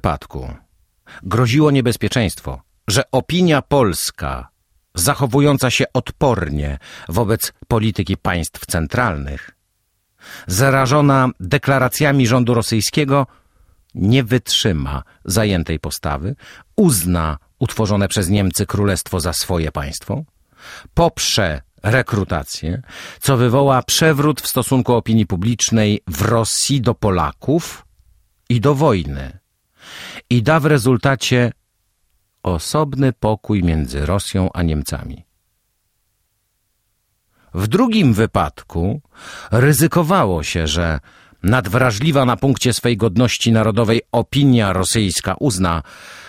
wypadku groziło niebezpieczeństwo, że opinia polska, zachowująca się odpornie wobec polityki państw centralnych, zarażona deklaracjami rządu rosyjskiego, nie wytrzyma zajętej postawy, uzna utworzone przez Niemcy królestwo za swoje państwo, poprze rekrutację, co wywoła przewrót w stosunku opinii publicznej w Rosji do Polaków i do wojny i da w rezultacie osobny pokój między Rosją a Niemcami. W drugim wypadku ryzykowało się, że nadwrażliwa na punkcie swej godności narodowej opinia rosyjska uzna,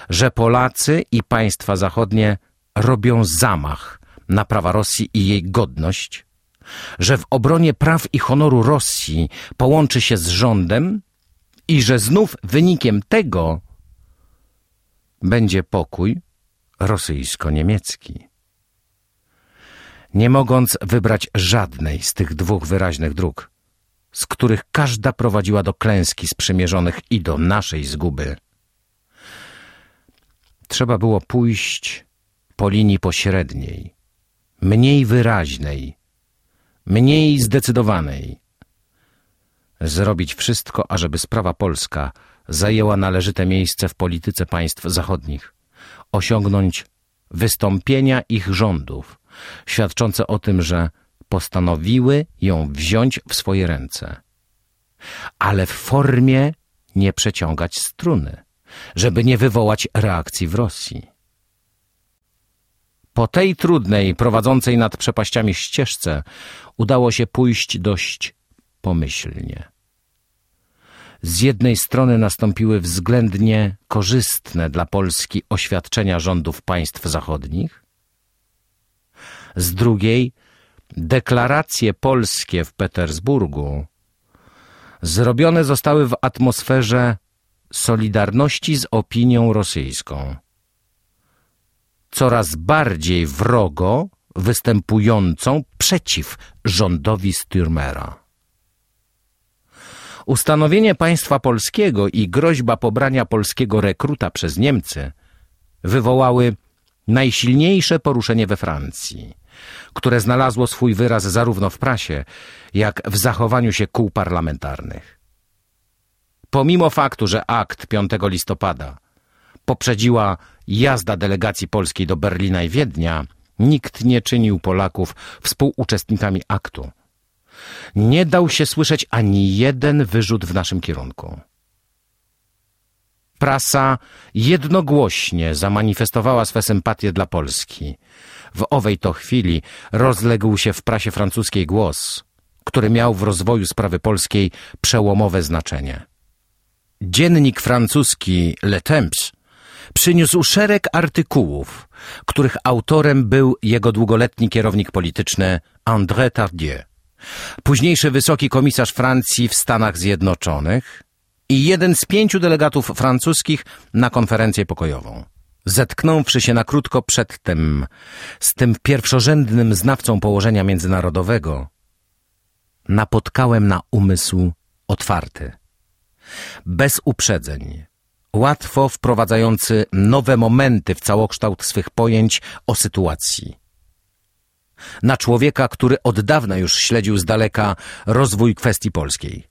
że Polacy i państwa zachodnie robią zamach na prawa Rosji i jej godność, że w obronie praw i honoru Rosji połączy się z rządem i że znów wynikiem tego będzie pokój rosyjsko-niemiecki. Nie mogąc wybrać żadnej z tych dwóch wyraźnych dróg, z których każda prowadziła do klęski sprzymierzonych i do naszej zguby, trzeba było pójść po linii pośredniej, mniej wyraźnej, mniej zdecydowanej. Zrobić wszystko, ażeby sprawa polska zajęła należyte miejsce w polityce państw zachodnich, osiągnąć wystąpienia ich rządów, świadczące o tym, że postanowiły ją wziąć w swoje ręce, ale w formie nie przeciągać struny, żeby nie wywołać reakcji w Rosji. Po tej trudnej, prowadzącej nad przepaściami ścieżce udało się pójść dość pomyślnie. Z jednej strony nastąpiły względnie korzystne dla Polski oświadczenia rządów państw zachodnich, z drugiej deklaracje polskie w Petersburgu zrobione zostały w atmosferze solidarności z opinią rosyjską coraz bardziej wrogo występującą przeciw rządowi Stürmera. Ustanowienie państwa polskiego i groźba pobrania polskiego rekruta przez Niemcy wywołały najsilniejsze poruszenie we Francji, które znalazło swój wyraz zarówno w prasie, jak w zachowaniu się kół parlamentarnych. Pomimo faktu, że akt 5 listopada poprzedziła jazda delegacji polskiej do Berlina i Wiednia, nikt nie czynił Polaków współuczestnikami aktu. Nie dał się słyszeć ani jeden wyrzut w naszym kierunku. Prasa jednogłośnie zamanifestowała swe sympatie dla Polski. W owej to chwili rozległ się w prasie francuskiej głos, który miał w rozwoju sprawy polskiej przełomowe znaczenie. Dziennik francuski Le Temps przyniósł szereg artykułów, których autorem był jego długoletni kierownik polityczny André Tardieu, późniejszy wysoki komisarz Francji w Stanach Zjednoczonych i jeden z pięciu delegatów francuskich na konferencję pokojową. Zetknąwszy się na krótko przedtem z tym pierwszorzędnym znawcą położenia międzynarodowego, napotkałem na umysł otwarty, bez uprzedzeń, łatwo wprowadzający nowe momenty w całokształt swych pojęć o sytuacji. Na człowieka, który od dawna już śledził z daleka rozwój kwestii polskiej.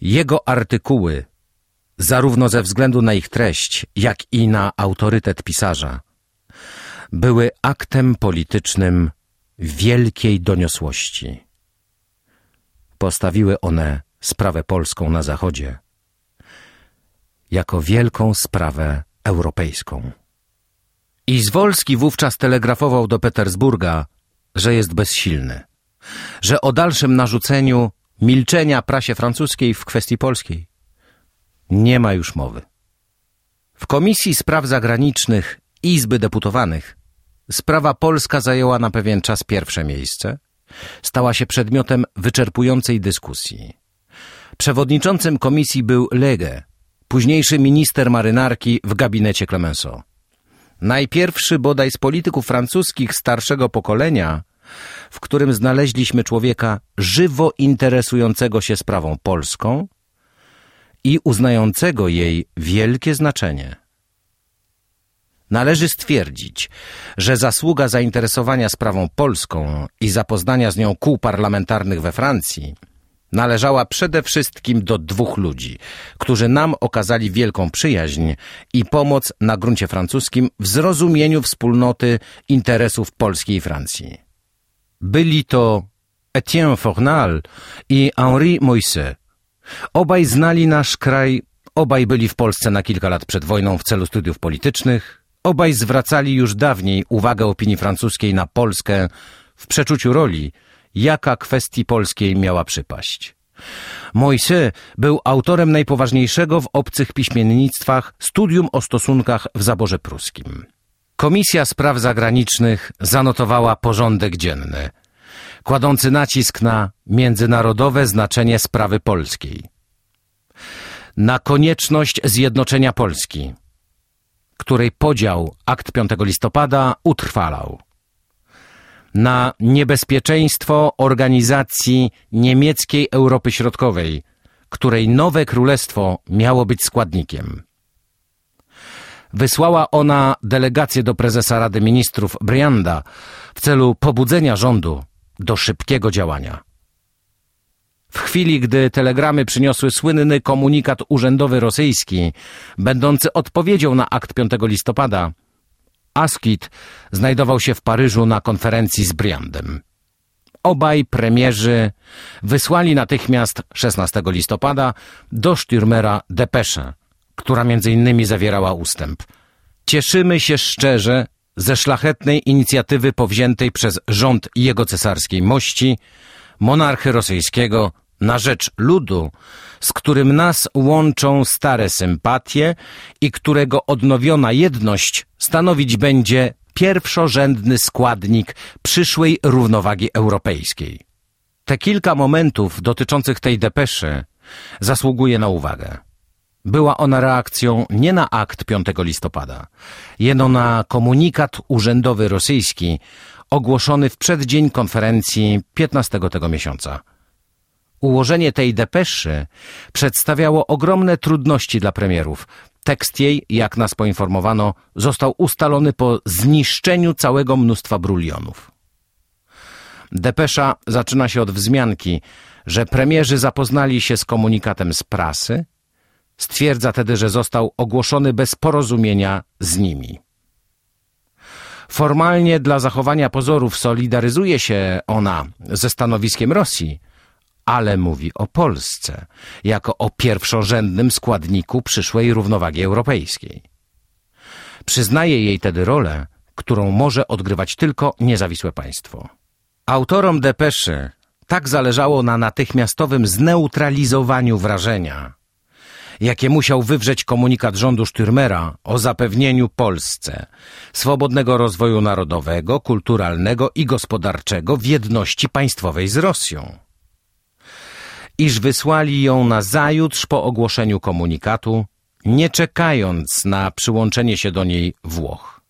Jego artykuły, zarówno ze względu na ich treść, jak i na autorytet pisarza, były aktem politycznym wielkiej doniosłości. Postawiły one sprawę polską na Zachodzie jako wielką sprawę europejską. Izwolski wówczas telegrafował do Petersburga, że jest bezsilny, że o dalszym narzuceniu milczenia prasie francuskiej w kwestii polskiej nie ma już mowy. W Komisji Spraw Zagranicznych Izby Deputowanych sprawa polska zajęła na pewien czas pierwsze miejsce, stała się przedmiotem wyczerpującej dyskusji. Przewodniczącym komisji był Lege, późniejszy minister marynarki w gabinecie Clemenceau. Najpierwszy bodaj z polityków francuskich starszego pokolenia, w którym znaleźliśmy człowieka żywo interesującego się sprawą polską i uznającego jej wielkie znaczenie. Należy stwierdzić, że zasługa zainteresowania sprawą polską i zapoznania z nią kół parlamentarnych we Francji należała przede wszystkim do dwóch ludzi, którzy nam okazali wielką przyjaźń i pomoc na gruncie francuskim w zrozumieniu wspólnoty interesów Polski i Francji. Byli to Etienne Fornal i Henri Moisset. Obaj znali nasz kraj, obaj byli w Polsce na kilka lat przed wojną w celu studiów politycznych, Obaj zwracali już dawniej uwagę opinii francuskiej na Polskę w przeczuciu roli, jaka kwestii polskiej miała przypaść. Moise był autorem najpoważniejszego w obcych piśmiennictwach studium o stosunkach w zaborze pruskim. Komisja Spraw Zagranicznych zanotowała porządek dzienny, kładący nacisk na międzynarodowe znaczenie sprawy polskiej, na konieczność zjednoczenia Polski, której podział akt 5 listopada utrwalał. Na niebezpieczeństwo organizacji niemieckiej Europy Środkowej, której nowe królestwo miało być składnikiem. Wysłała ona delegację do prezesa Rady Ministrów Brianda w celu pobudzenia rządu do szybkiego działania. W chwili, gdy telegramy przyniosły słynny komunikat urzędowy rosyjski, będący odpowiedzią na akt 5 listopada, Askit znajdował się w Paryżu na konferencji z Briandem. Obaj premierzy wysłali natychmiast 16 listopada do Stürmera depeszę, która między innymi zawierała ustęp. Cieszymy się szczerze ze szlachetnej inicjatywy powziętej przez rząd jego cesarskiej mości, monarchy rosyjskiego na rzecz ludu, z którym nas łączą stare sympatie i którego odnowiona jedność stanowić będzie pierwszorzędny składnik przyszłej równowagi europejskiej. Te kilka momentów dotyczących tej depeszy zasługuje na uwagę. Była ona reakcją nie na akt 5 listopada, jeno na komunikat urzędowy rosyjski ogłoszony w przeddzień konferencji 15 tego miesiąca. Ułożenie tej depeszy przedstawiało ogromne trudności dla premierów. Tekst jej, jak nas poinformowano, został ustalony po zniszczeniu całego mnóstwa brulionów. Depesza zaczyna się od wzmianki, że premierzy zapoznali się z komunikatem z prasy. Stwierdza tedy, że został ogłoszony bez porozumienia z nimi. Formalnie dla zachowania pozorów solidaryzuje się ona ze stanowiskiem Rosji – ale mówi o Polsce jako o pierwszorzędnym składniku przyszłej równowagi europejskiej. Przyznaje jej tedy rolę, którą może odgrywać tylko niezawisłe państwo. Autorom depeszy tak zależało na natychmiastowym zneutralizowaniu wrażenia, jakie musiał wywrzeć komunikat rządu Stürmera o zapewnieniu Polsce swobodnego rozwoju narodowego, kulturalnego i gospodarczego w jedności państwowej z Rosją iż wysłali ją na zajutrz po ogłoszeniu komunikatu, nie czekając na przyłączenie się do niej Włoch.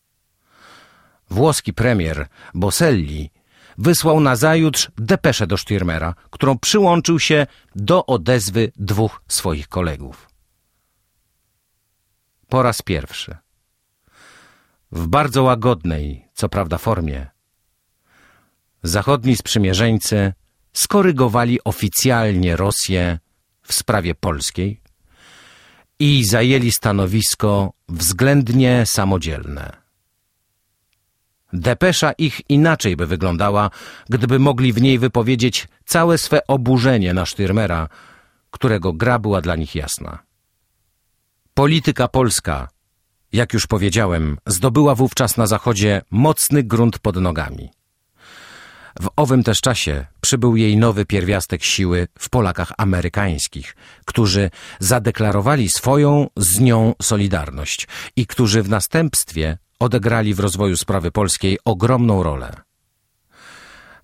Włoski premier Boselli wysłał na zajutrz depeszę do Stürmera, którą przyłączył się do odezwy dwóch swoich kolegów. Po raz pierwszy, w bardzo łagodnej, co prawda formie, zachodni sprzymierzeńcy skorygowali oficjalnie Rosję w sprawie polskiej i zajęli stanowisko względnie samodzielne. Depesza ich inaczej by wyglądała, gdyby mogli w niej wypowiedzieć całe swe oburzenie na Styrmera, którego gra była dla nich jasna. Polityka polska, jak już powiedziałem, zdobyła wówczas na Zachodzie mocny grunt pod nogami. W owym też czasie przybył jej nowy pierwiastek siły w Polakach amerykańskich, którzy zadeklarowali swoją z nią solidarność i którzy w następstwie odegrali w rozwoju sprawy polskiej ogromną rolę.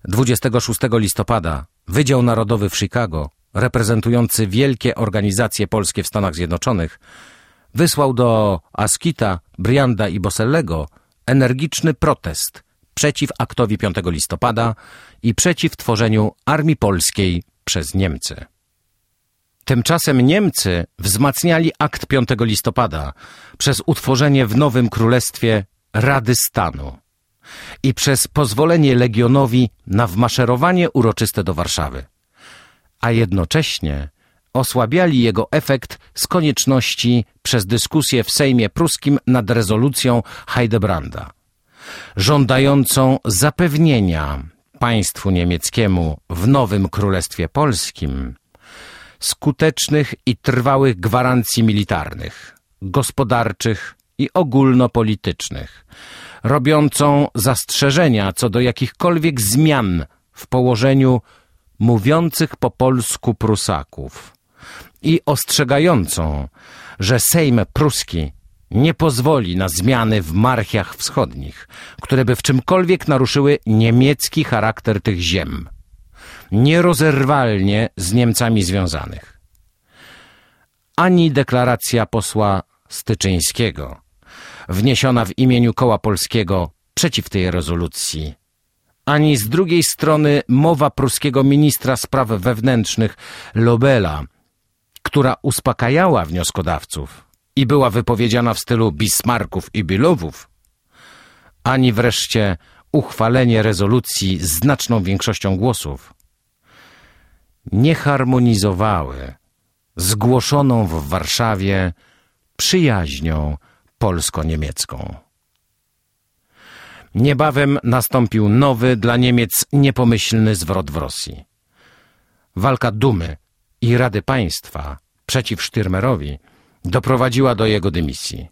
26 listopada Wydział Narodowy w Chicago, reprezentujący wielkie organizacje polskie w Stanach Zjednoczonych, wysłał do Askita, Brianda i Bosellego energiczny protest – przeciw aktowi 5 listopada i przeciw tworzeniu Armii Polskiej przez Niemcy. Tymczasem Niemcy wzmacniali akt 5 listopada przez utworzenie w Nowym Królestwie Rady Stanu i przez pozwolenie Legionowi na wmaszerowanie uroczyste do Warszawy, a jednocześnie osłabiali jego efekt z konieczności przez dyskusję w Sejmie Pruskim nad rezolucją Heidebranda, żądającą zapewnienia państwu niemieckiemu w nowym Królestwie Polskim skutecznych i trwałych gwarancji militarnych, gospodarczych i ogólnopolitycznych, robiącą zastrzeżenia co do jakichkolwiek zmian w położeniu mówiących po polsku Prusaków i ostrzegającą, że Sejm Pruski nie pozwoli na zmiany w marchiach wschodnich, które by w czymkolwiek naruszyły niemiecki charakter tych ziem, nierozerwalnie z Niemcami związanych. Ani deklaracja posła Styczyńskiego, wniesiona w imieniu Koła Polskiego przeciw tej rezolucji, ani z drugiej strony mowa pruskiego ministra spraw wewnętrznych Lobela, która uspokajała wnioskodawców i była wypowiedziana w stylu Bismarków i Bilowów, ani wreszcie uchwalenie rezolucji znaczną większością głosów, nie harmonizowały zgłoszoną w Warszawie przyjaźnią polsko-niemiecką. Niebawem nastąpił nowy dla Niemiec niepomyślny zwrot w Rosji. Walka Dumy i Rady Państwa przeciw Sztyrmerowi doprowadziła do jego dymisji.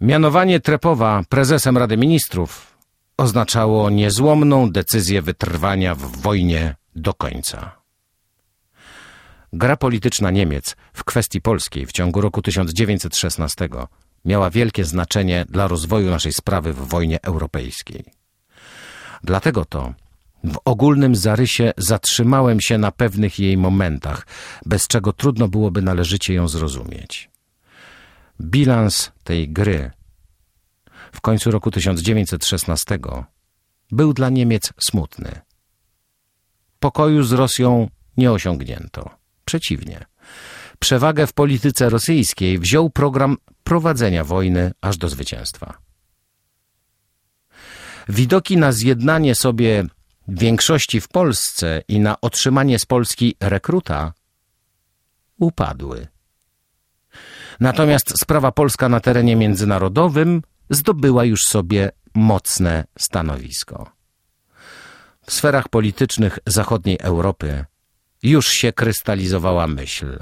Mianowanie Trepowa prezesem Rady Ministrów oznaczało niezłomną decyzję wytrwania w wojnie do końca. Gra polityczna Niemiec w kwestii polskiej w ciągu roku 1916 miała wielkie znaczenie dla rozwoju naszej sprawy w wojnie europejskiej. Dlatego to w ogólnym zarysie zatrzymałem się na pewnych jej momentach, bez czego trudno byłoby należycie ją zrozumieć. Bilans tej gry w końcu roku 1916 był dla Niemiec smutny. Pokoju z Rosją nie osiągnięto. Przeciwnie. Przewagę w polityce rosyjskiej wziął program prowadzenia wojny aż do zwycięstwa. Widoki na zjednanie sobie większości w Polsce i na otrzymanie z Polski rekruta upadły. Natomiast sprawa polska na terenie międzynarodowym zdobyła już sobie mocne stanowisko. W sferach politycznych zachodniej Europy już się krystalizowała myśl,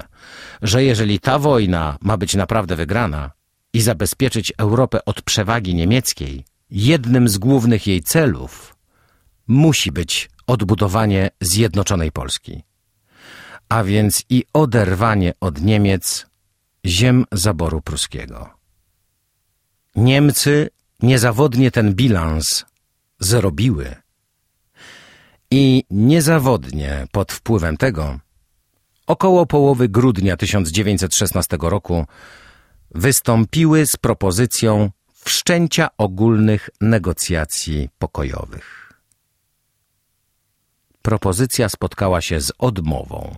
że jeżeli ta wojna ma być naprawdę wygrana i zabezpieczyć Europę od przewagi niemieckiej, jednym z głównych jej celów musi być odbudowanie zjednoczonej Polski, a więc i oderwanie od Niemiec ziem zaboru pruskiego. Niemcy niezawodnie ten bilans zrobiły i niezawodnie pod wpływem tego około połowy grudnia 1916 roku wystąpiły z propozycją wszczęcia ogólnych negocjacji pokojowych. Propozycja spotkała się z odmową.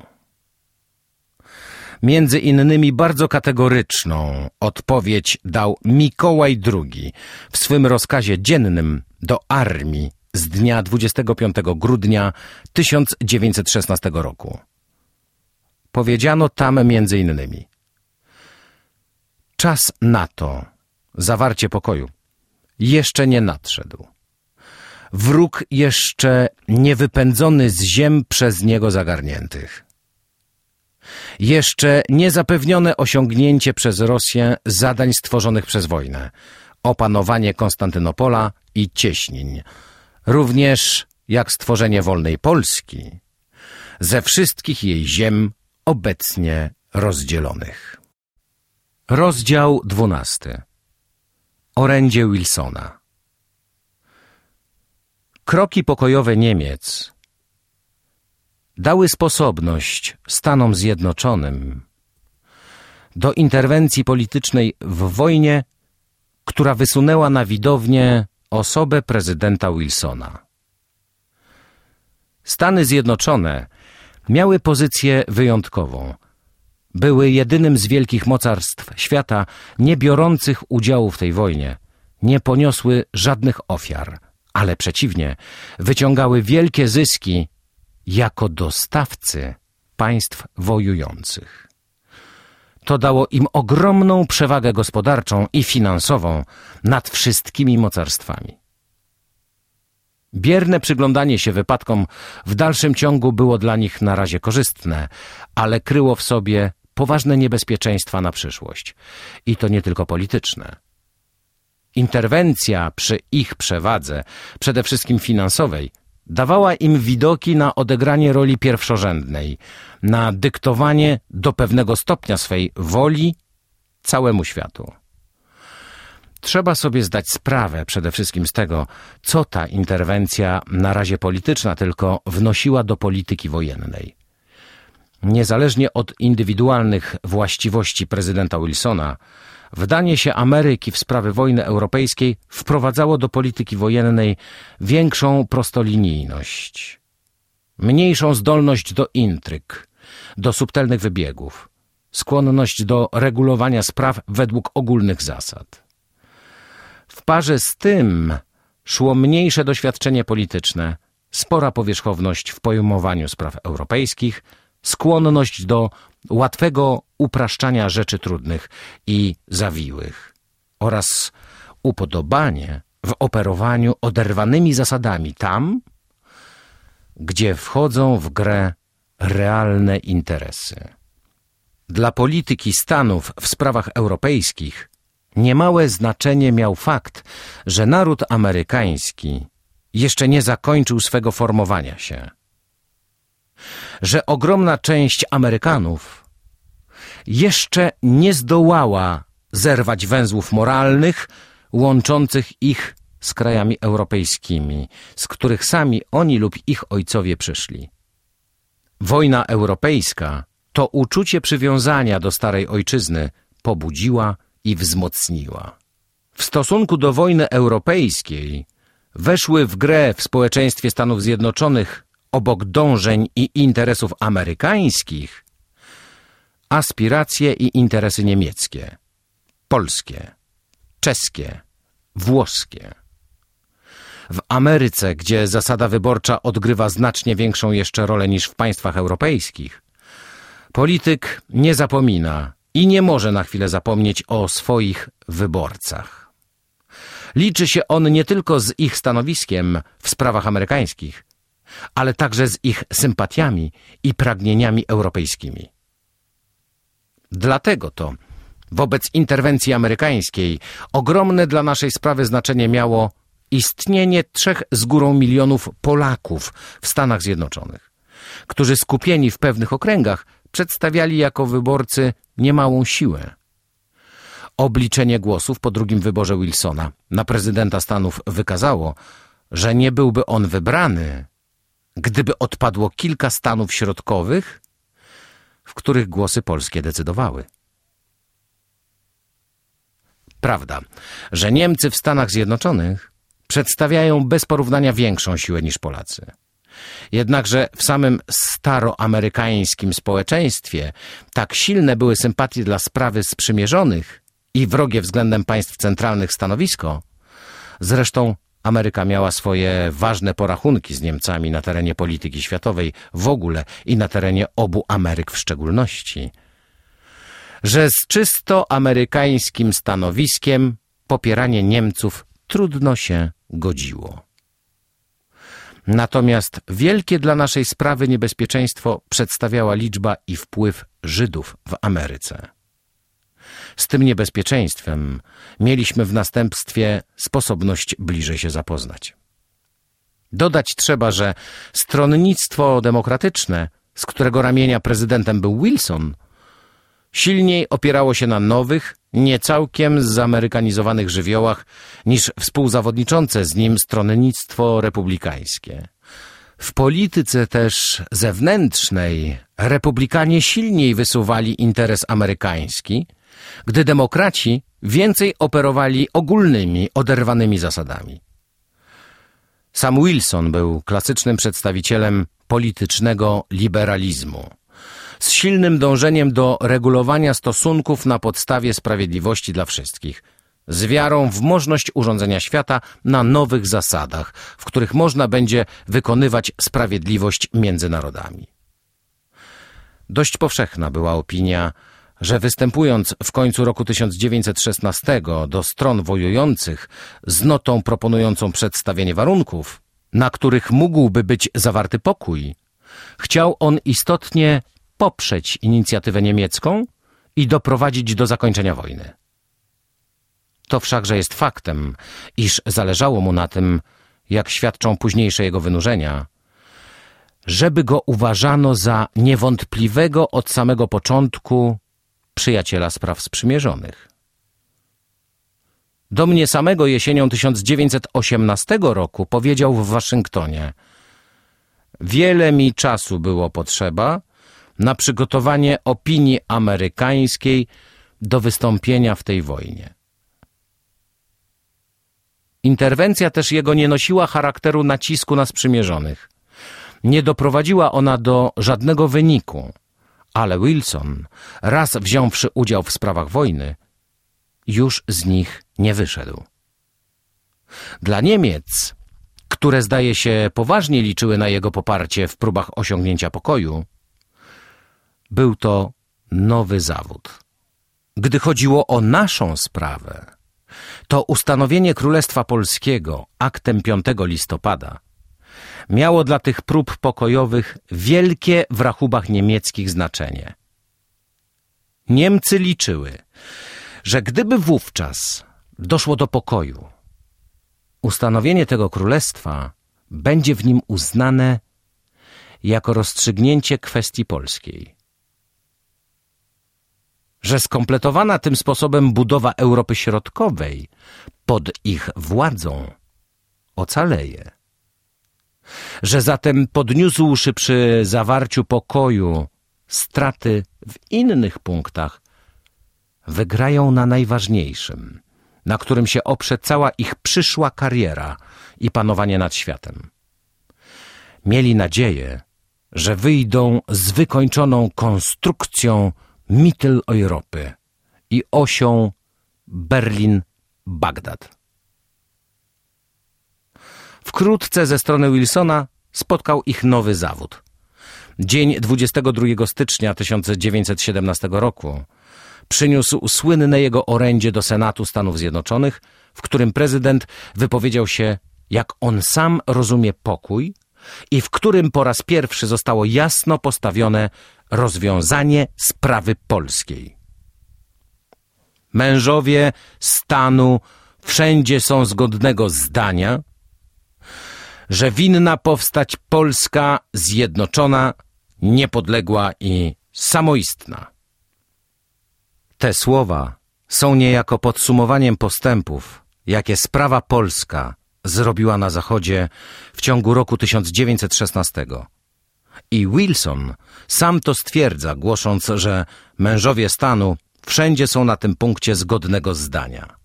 Między innymi bardzo kategoryczną odpowiedź dał Mikołaj II w swym rozkazie dziennym do armii z dnia 25 grudnia 1916 roku. Powiedziano tam między innymi Czas na to, zawarcie pokoju, jeszcze nie nadszedł. Wróg jeszcze nie wypędzony z ziem przez niego zagarniętych. Jeszcze nie zapewnione osiągnięcie przez Rosję zadań stworzonych przez wojnę, opanowanie Konstantynopola i cieśniń, również jak stworzenie wolnej Polski ze wszystkich jej ziem obecnie rozdzielonych. Rozdział dwunasty Orędzie Wilsona Kroki pokojowe Niemiec dały sposobność Stanom Zjednoczonym do interwencji politycznej w wojnie, która wysunęła na widownię osobę prezydenta Wilsona. Stany Zjednoczone miały pozycję wyjątkową. Były jedynym z wielkich mocarstw świata nie biorących udziału w tej wojnie. Nie poniosły żadnych ofiar, ale przeciwnie, wyciągały wielkie zyski jako dostawcy państw wojujących. To dało im ogromną przewagę gospodarczą i finansową nad wszystkimi mocarstwami. Bierne przyglądanie się wypadkom w dalszym ciągu było dla nich na razie korzystne, ale kryło w sobie poważne niebezpieczeństwa na przyszłość. I to nie tylko polityczne. Interwencja przy ich przewadze, przede wszystkim finansowej, dawała im widoki na odegranie roli pierwszorzędnej, na dyktowanie do pewnego stopnia swej woli całemu światu. Trzeba sobie zdać sprawę przede wszystkim z tego, co ta interwencja, na razie polityczna, tylko wnosiła do polityki wojennej. Niezależnie od indywidualnych właściwości prezydenta Wilsona, wdanie się Ameryki w sprawy wojny europejskiej wprowadzało do polityki wojennej większą prostolinijność, mniejszą zdolność do intryg, do subtelnych wybiegów, skłonność do regulowania spraw według ogólnych zasad. W parze z tym szło mniejsze doświadczenie polityczne, spora powierzchowność w pojmowaniu spraw europejskich, skłonność do łatwego upraszczania rzeczy trudnych i zawiłych oraz upodobanie w operowaniu oderwanymi zasadami tam, gdzie wchodzą w grę realne interesy. Dla polityki Stanów w sprawach europejskich niemałe znaczenie miał fakt, że naród amerykański jeszcze nie zakończył swego formowania się. Że ogromna część Amerykanów jeszcze nie zdołała zerwać węzłów moralnych łączących ich z krajami europejskimi, z których sami oni lub ich ojcowie przyszli. Wojna europejska to uczucie przywiązania do starej ojczyzny pobudziła i wzmocniła. W stosunku do wojny europejskiej weszły w grę w społeczeństwie Stanów Zjednoczonych obok dążeń i interesów amerykańskich aspiracje i interesy niemieckie, polskie, czeskie, włoskie. W Ameryce, gdzie zasada wyborcza odgrywa znacznie większą jeszcze rolę niż w państwach europejskich, polityk nie zapomina i nie może na chwilę zapomnieć o swoich wyborcach. Liczy się on nie tylko z ich stanowiskiem w sprawach amerykańskich, ale także z ich sympatiami i pragnieniami europejskimi. Dlatego to wobec interwencji amerykańskiej ogromne dla naszej sprawy znaczenie miało istnienie trzech z górą milionów Polaków w Stanach Zjednoczonych, którzy skupieni w pewnych okręgach przedstawiali jako wyborcy niemałą siłę. Obliczenie głosów po drugim wyborze Wilsona na prezydenta Stanów wykazało, że nie byłby on wybrany, gdyby odpadło kilka stanów środkowych, w których głosy polskie decydowały. Prawda, że Niemcy w Stanach Zjednoczonych przedstawiają bez porównania większą siłę niż Polacy. Jednakże w samym staroamerykańskim społeczeństwie tak silne były sympatie dla sprawy sprzymierzonych i wrogie względem państw centralnych stanowisko. Zresztą Ameryka miała swoje ważne porachunki z Niemcami na terenie polityki światowej w ogóle i na terenie obu Ameryk w szczególności. Że z czysto amerykańskim stanowiskiem popieranie Niemców trudno się godziło. Natomiast wielkie dla naszej sprawy niebezpieczeństwo przedstawiała liczba i wpływ Żydów w Ameryce. Z tym niebezpieczeństwem mieliśmy w następstwie sposobność bliżej się zapoznać. Dodać trzeba, że stronnictwo demokratyczne, z którego ramienia prezydentem był Wilson, silniej opierało się na nowych, niecałkiem zamerykanizowanych żywiołach niż współzawodniczące z nim stronnictwo republikańskie. W polityce też zewnętrznej republikanie silniej wysuwali interes amerykański, gdy demokraci więcej operowali ogólnymi, oderwanymi zasadami. Sam Wilson był klasycznym przedstawicielem politycznego liberalizmu z silnym dążeniem do regulowania stosunków na podstawie sprawiedliwości dla wszystkich, z wiarą w możliwość urządzenia świata na nowych zasadach, w których można będzie wykonywać sprawiedliwość między narodami. Dość powszechna była opinia, że występując w końcu roku 1916 do stron wojujących z notą proponującą przedstawienie warunków, na których mógłby być zawarty pokój, chciał on istotnie poprzeć inicjatywę niemiecką i doprowadzić do zakończenia wojny. To wszakże jest faktem, iż zależało mu na tym, jak świadczą późniejsze jego wynurzenia, żeby go uważano za niewątpliwego od samego początku przyjaciela spraw sprzymierzonych. Do mnie samego jesienią 1918 roku powiedział w Waszyngtonie Wiele mi czasu było potrzeba na przygotowanie opinii amerykańskiej do wystąpienia w tej wojnie. Interwencja też jego nie nosiła charakteru nacisku na sprzymierzonych. Nie doprowadziła ona do żadnego wyniku, ale Wilson, raz wziąwszy udział w sprawach wojny, już z nich nie wyszedł. Dla Niemiec, które zdaje się poważnie liczyły na jego poparcie w próbach osiągnięcia pokoju, był to nowy zawód. Gdy chodziło o naszą sprawę, to ustanowienie Królestwa Polskiego aktem 5 listopada miało dla tych prób pokojowych wielkie w rachubach niemieckich znaczenie. Niemcy liczyły, że gdyby wówczas doszło do pokoju, ustanowienie tego królestwa będzie w nim uznane jako rozstrzygnięcie kwestii polskiej. Że skompletowana tym sposobem budowa Europy Środkowej pod ich władzą ocaleje że zatem podniósłszy przy zawarciu pokoju straty w innych punktach, wygrają na najważniejszym, na którym się oprze cała ich przyszła kariera i panowanie nad światem. Mieli nadzieję, że wyjdą z wykończoną konstrukcją Mitteleuropy i osią Berlin-Bagdad. Wkrótce ze strony Wilsona spotkał ich nowy zawód. Dzień 22 stycznia 1917 roku przyniósł słynne jego orędzie do Senatu Stanów Zjednoczonych, w którym prezydent wypowiedział się, jak on sam rozumie pokój i w którym po raz pierwszy zostało jasno postawione rozwiązanie sprawy polskiej. Mężowie stanu wszędzie są zgodnego zdania, że winna powstać Polska zjednoczona, niepodległa i samoistna. Te słowa są niejako podsumowaniem postępów, jakie sprawa polska zrobiła na Zachodzie w ciągu roku 1916. I Wilson sam to stwierdza, głosząc, że mężowie stanu wszędzie są na tym punkcie zgodnego zdania.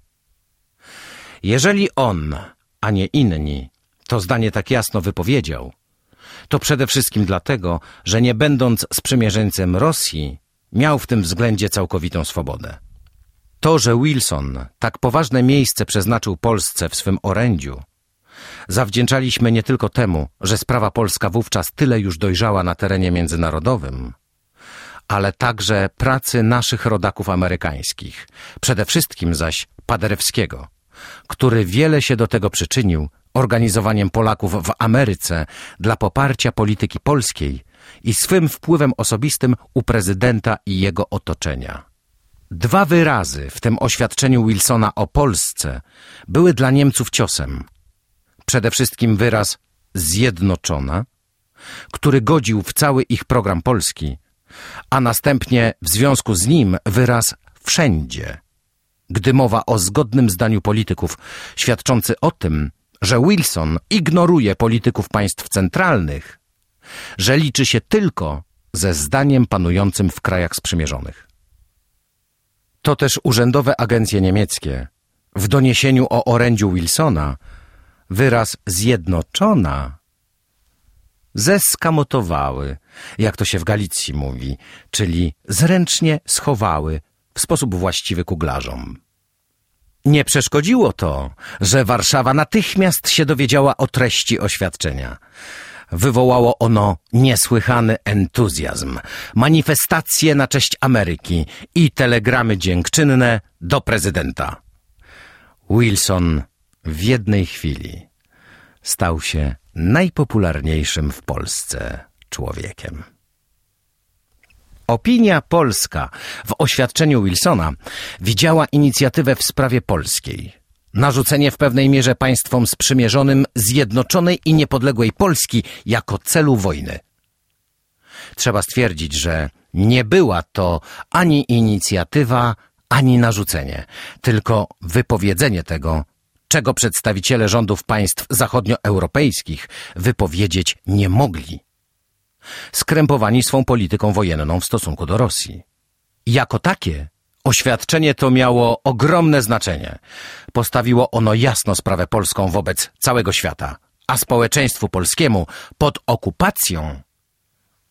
Jeżeli on, a nie inni, to zdanie tak jasno wypowiedział, to przede wszystkim dlatego, że nie będąc sprzymierzeńcem Rosji, miał w tym względzie całkowitą swobodę. To, że Wilson tak poważne miejsce przeznaczył Polsce w swym orędziu, zawdzięczaliśmy nie tylko temu, że sprawa polska wówczas tyle już dojrzała na terenie międzynarodowym, ale także pracy naszych rodaków amerykańskich, przede wszystkim zaś Paderewskiego, który wiele się do tego przyczynił organizowaniem Polaków w Ameryce dla poparcia polityki polskiej i swym wpływem osobistym u prezydenta i jego otoczenia. Dwa wyrazy w tym oświadczeniu Wilsona o Polsce były dla Niemców ciosem. Przede wszystkim wyraz zjednoczona, który godził w cały ich program polski, a następnie w związku z nim wyraz wszędzie, gdy mowa o zgodnym zdaniu polityków, świadczący o tym, że Wilson ignoruje polityków państw centralnych, że liczy się tylko ze zdaniem panującym w krajach sprzymierzonych. To też urzędowe agencje niemieckie w doniesieniu o orędziu Wilsona wyraz zjednoczona zeskamotowały, jak to się w Galicji mówi, czyli zręcznie schowały w sposób właściwy kuglarzom. Nie przeszkodziło to, że Warszawa natychmiast się dowiedziała o treści oświadczenia. Wywołało ono niesłychany entuzjazm, manifestacje na cześć Ameryki i telegramy dziękczynne do prezydenta. Wilson w jednej chwili stał się najpopularniejszym w Polsce człowiekiem. Opinia polska w oświadczeniu Wilsona widziała inicjatywę w sprawie polskiej. Narzucenie w pewnej mierze państwom sprzymierzonym zjednoczonej i niepodległej Polski jako celu wojny. Trzeba stwierdzić, że nie była to ani inicjatywa, ani narzucenie, tylko wypowiedzenie tego, czego przedstawiciele rządów państw zachodnioeuropejskich wypowiedzieć nie mogli skrępowani swą polityką wojenną w stosunku do Rosji. Jako takie oświadczenie to miało ogromne znaczenie. Postawiło ono jasno sprawę polską wobec całego świata, a społeczeństwu polskiemu pod okupacją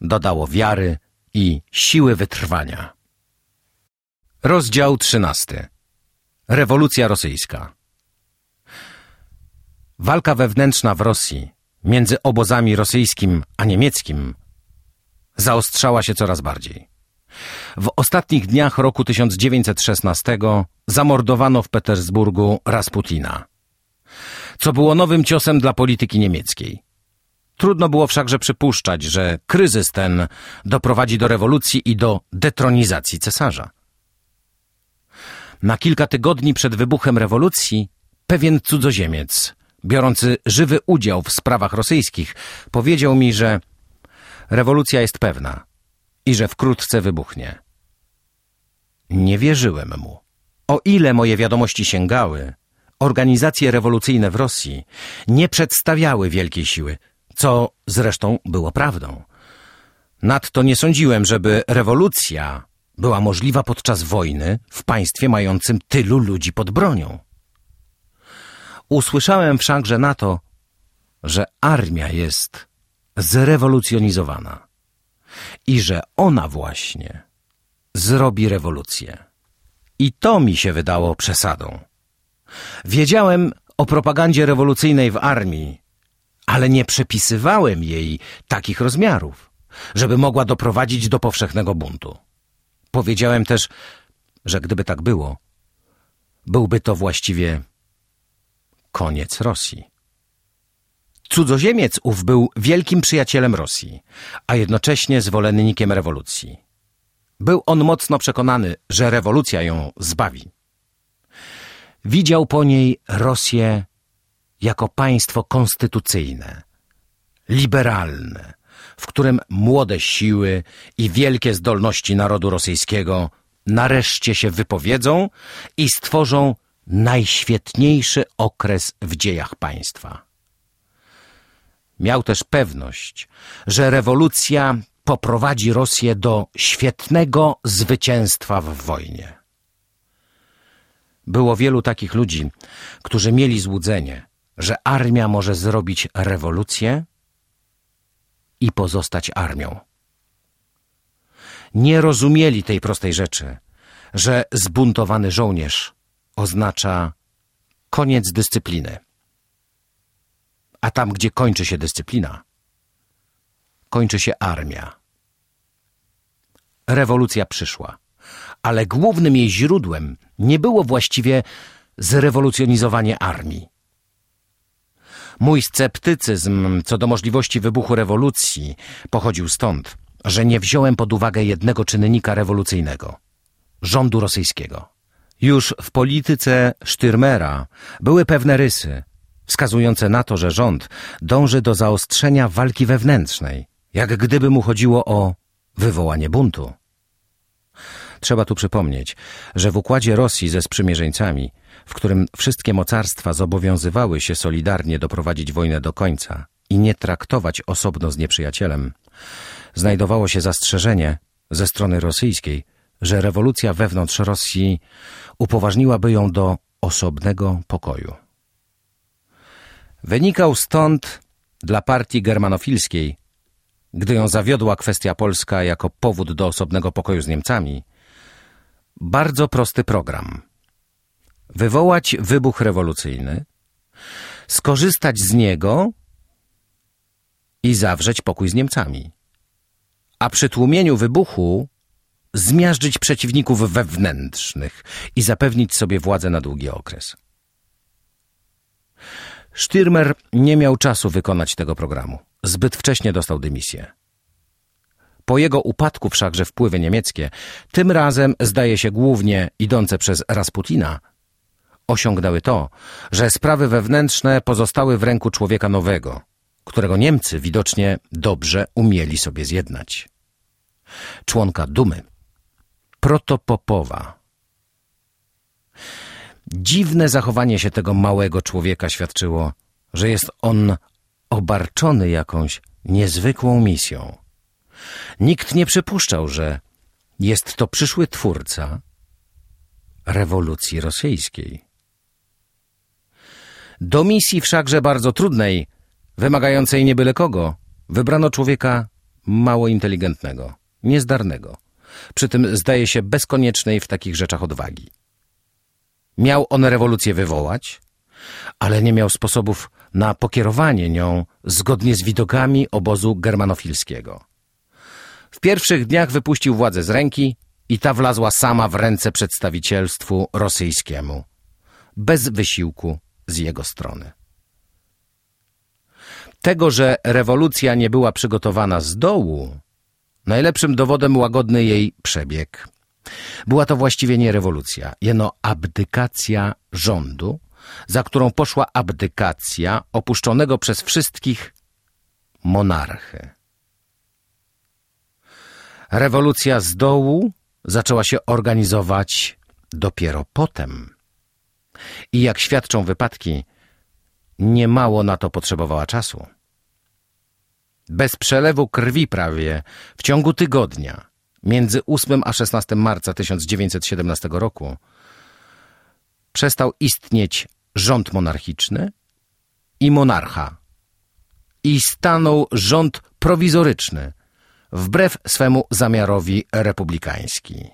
dodało wiary i siły wytrwania. Rozdział trzynasty. Rewolucja rosyjska. Walka wewnętrzna w Rosji między obozami rosyjskim a niemieckim zaostrzała się coraz bardziej. W ostatnich dniach roku 1916 zamordowano w Petersburgu Rasputina, co było nowym ciosem dla polityki niemieckiej. Trudno było wszakże przypuszczać, że kryzys ten doprowadzi do rewolucji i do detronizacji cesarza. Na kilka tygodni przed wybuchem rewolucji pewien cudzoziemiec, biorący żywy udział w sprawach rosyjskich, powiedział mi, że rewolucja jest pewna i że wkrótce wybuchnie. Nie wierzyłem mu. O ile moje wiadomości sięgały, organizacje rewolucyjne w Rosji nie przedstawiały wielkiej siły, co zresztą było prawdą. Nadto nie sądziłem, żeby rewolucja była możliwa podczas wojny w państwie mającym tylu ludzi pod bronią. Usłyszałem wszakże na to, że armia jest zrewolucjonizowana i że ona właśnie zrobi rewolucję. I to mi się wydało przesadą. Wiedziałem o propagandzie rewolucyjnej w armii, ale nie przepisywałem jej takich rozmiarów, żeby mogła doprowadzić do powszechnego buntu. Powiedziałem też, że gdyby tak było, byłby to właściwie koniec Rosji. Cudzoziemiec ów był wielkim przyjacielem Rosji, a jednocześnie zwolennikiem rewolucji. Był on mocno przekonany, że rewolucja ją zbawi. Widział po niej Rosję jako państwo konstytucyjne, liberalne, w którym młode siły i wielkie zdolności narodu rosyjskiego nareszcie się wypowiedzą i stworzą najświetniejszy okres w dziejach państwa. Miał też pewność, że rewolucja poprowadzi Rosję do świetnego zwycięstwa w wojnie. Było wielu takich ludzi, którzy mieli złudzenie, że armia może zrobić rewolucję i pozostać armią. Nie rozumieli tej prostej rzeczy, że zbuntowany żołnierz oznacza koniec dyscypliny. A tam, gdzie kończy się dyscyplina, kończy się armia. Rewolucja przyszła, ale głównym jej źródłem nie było właściwie zrewolucjonizowanie armii. Mój sceptycyzm co do możliwości wybuchu rewolucji pochodził stąd, że nie wziąłem pod uwagę jednego czynnika rewolucyjnego rządu rosyjskiego. Już w polityce Stürmera były pewne rysy, wskazujące na to, że rząd dąży do zaostrzenia walki wewnętrznej, jak gdyby mu chodziło o wywołanie buntu. Trzeba tu przypomnieć, że w układzie Rosji ze sprzymierzeńcami, w którym wszystkie mocarstwa zobowiązywały się solidarnie doprowadzić wojnę do końca i nie traktować osobno z nieprzyjacielem, znajdowało się zastrzeżenie ze strony rosyjskiej, że rewolucja wewnątrz Rosji upoważniłaby ją do osobnego pokoju. Wynikał stąd dla partii germanofilskiej, gdy ją zawiodła kwestia polska jako powód do osobnego pokoju z Niemcami, bardzo prosty program. Wywołać wybuch rewolucyjny, skorzystać z niego i zawrzeć pokój z Niemcami. A przy tłumieniu wybuchu zmiażdżyć przeciwników wewnętrznych i zapewnić sobie władzę na długi okres. Stürmer nie miał czasu wykonać tego programu. Zbyt wcześnie dostał dymisję. Po jego upadku wszakże wpływy niemieckie, tym razem zdaje się głównie idące przez Rasputina, osiągnęły to, że sprawy wewnętrzne pozostały w ręku człowieka nowego, którego Niemcy widocznie dobrze umieli sobie zjednać. Członka Dumy, protopopowa. Dziwne zachowanie się tego małego człowieka świadczyło, że jest on obarczony jakąś niezwykłą misją. Nikt nie przypuszczał, że jest to przyszły twórca rewolucji rosyjskiej. Do misji wszakże bardzo trudnej, wymagającej nie byle kogo, wybrano człowieka mało inteligentnego, niezdarnego, przy tym zdaje się bezkoniecznej w takich rzeczach odwagi. Miał on rewolucję wywołać, ale nie miał sposobów na pokierowanie nią zgodnie z widokami obozu germanofilskiego. W pierwszych dniach wypuścił władzę z ręki i ta wlazła sama w ręce przedstawicielstwu rosyjskiemu, bez wysiłku z jego strony. Tego, że rewolucja nie była przygotowana z dołu, najlepszym dowodem łagodny jej przebieg. Była to właściwie nie rewolucja, jeno abdykacja rządu, za którą poszła abdykacja opuszczonego przez wszystkich monarchy. Rewolucja z dołu zaczęła się organizować dopiero potem. I jak świadczą wypadki, niemało na to potrzebowała czasu. Bez przelewu krwi prawie w ciągu tygodnia, między 8 a 16 marca 1917 roku, przestał istnieć rząd monarchiczny i monarcha i stanął rząd prowizoryczny, wbrew swemu zamiarowi republikański.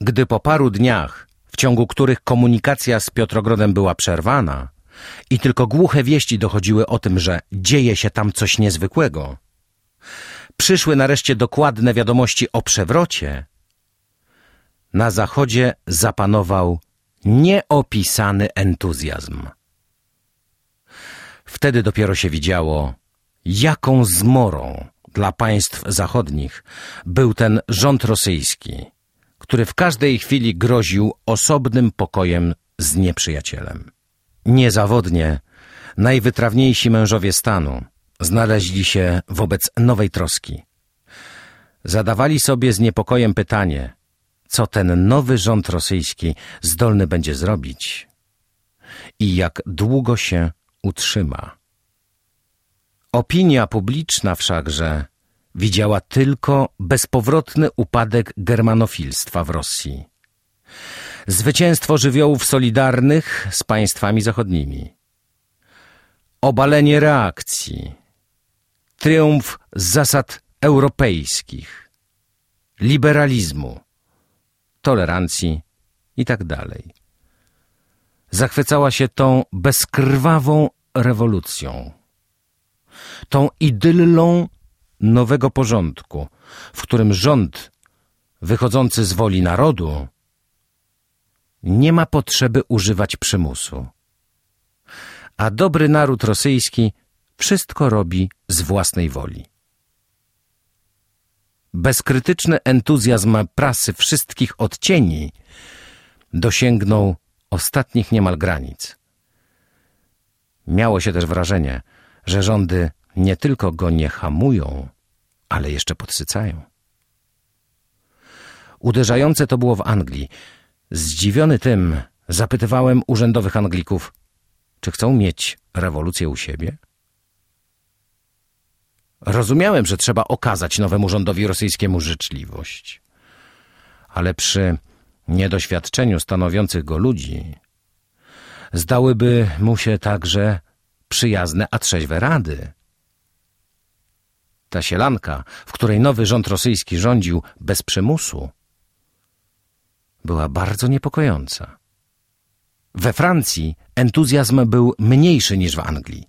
Gdy po paru dniach, w ciągu których komunikacja z Piotrogrodem była przerwana i tylko głuche wieści dochodziły o tym, że dzieje się tam coś niezwykłego, przyszły nareszcie dokładne wiadomości o przewrocie, na zachodzie zapanował nieopisany entuzjazm. Wtedy dopiero się widziało, jaką zmorą dla państw zachodnich był ten rząd rosyjski, który w każdej chwili groził osobnym pokojem z nieprzyjacielem. Niezawodnie najwytrawniejsi mężowie stanu znaleźli się wobec nowej troski. Zadawali sobie z niepokojem pytanie, co ten nowy rząd rosyjski zdolny będzie zrobić i jak długo się utrzyma. Opinia publiczna wszakże widziała tylko bezpowrotny upadek germanofilstwa w Rosji. Zwycięstwo żywiołów solidarnych z państwami zachodnimi. Obalenie reakcji. Triumf zasad europejskich. Liberalizmu. Tolerancji i tak. Zachwycała się tą bezkrwawą rewolucją tą idyllą nowego porządku, w którym rząd wychodzący z woli narodu nie ma potrzeby używać przymusu. A dobry naród rosyjski wszystko robi z własnej woli. Bezkrytyczny entuzjazm prasy wszystkich odcieni dosięgnął ostatnich niemal granic. Miało się też wrażenie, że rządy nie tylko go nie hamują, ale jeszcze podsycają. Uderzające to było w Anglii. Zdziwiony tym, zapytywałem urzędowych Anglików, czy chcą mieć rewolucję u siebie? Rozumiałem, że trzeba okazać nowemu rządowi rosyjskiemu życzliwość. Ale przy niedoświadczeniu stanowiących go ludzi zdałyby mu się także przyjazne a trzeźwe rady. Ta sielanka, w której nowy rząd rosyjski rządził bez przymusu, była bardzo niepokojąca. We Francji entuzjazm był mniejszy niż w Anglii,